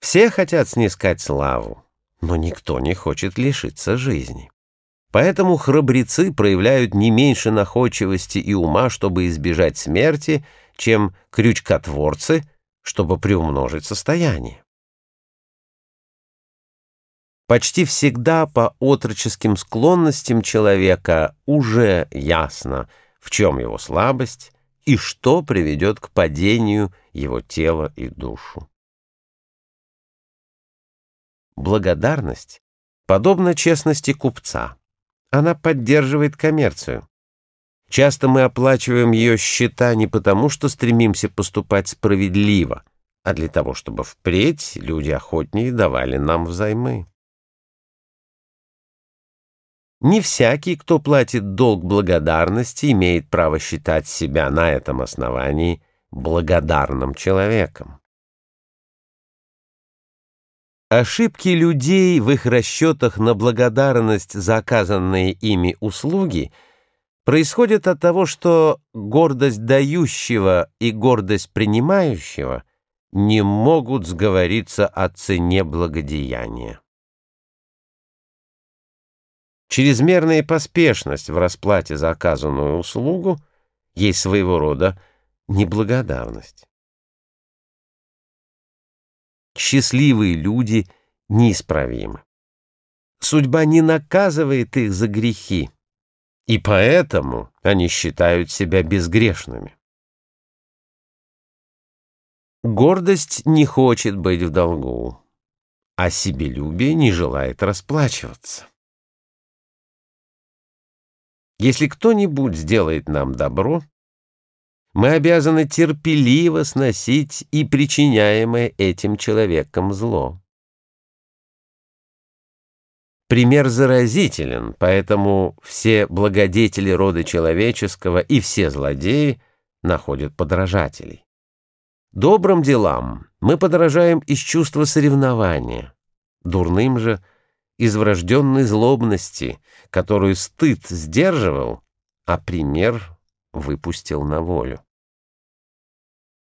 Все хотят снискать славу, но никто не хочет лишиться жизни. Поэтому храбрецы проявляют не меньше находчивости и ума, чтобы избежать смерти, чем крючкотворцы, чтобы приумножить состояние. Почти всегда по отроческим склонностям человека уже ясно, в чем его слабость и что приведет к падению его тела и душу. Благодарность подобна честности купца. Она поддерживает коммерцию. Часто мы оплачиваем ее счета не потому, что стремимся поступать справедливо, а для того, чтобы впредь люди охотнее давали нам взаймы. Не всякий, кто платит долг благодарности, имеет право считать себя на этом основании благодарным человеком. Ошибки людей в их расчетах на благодарность за оказанные ими услуги происходят от того, что гордость дающего и гордость принимающего не могут сговориться о цене благодеяния. Чрезмерная поспешность в расплате за оказанную услугу есть своего рода неблагодарность. Счастливые люди неисправимы. Судьба не наказывает их за грехи, и поэтому они считают себя безгрешными. Гордость не хочет быть в долгу, а себелюбие не желает расплачиваться. Если кто-нибудь сделает нам добро, мы обязаны терпеливо сносить и причиняемое этим человеком зло. Пример заразителен, поэтому все благодетели рода человеческого и все злодеи находят подражателей. Добрым делам мы подражаем из чувства соревнования, дурным же — из врожденной злобности, которую стыд сдерживал, а пример выпустил на волю.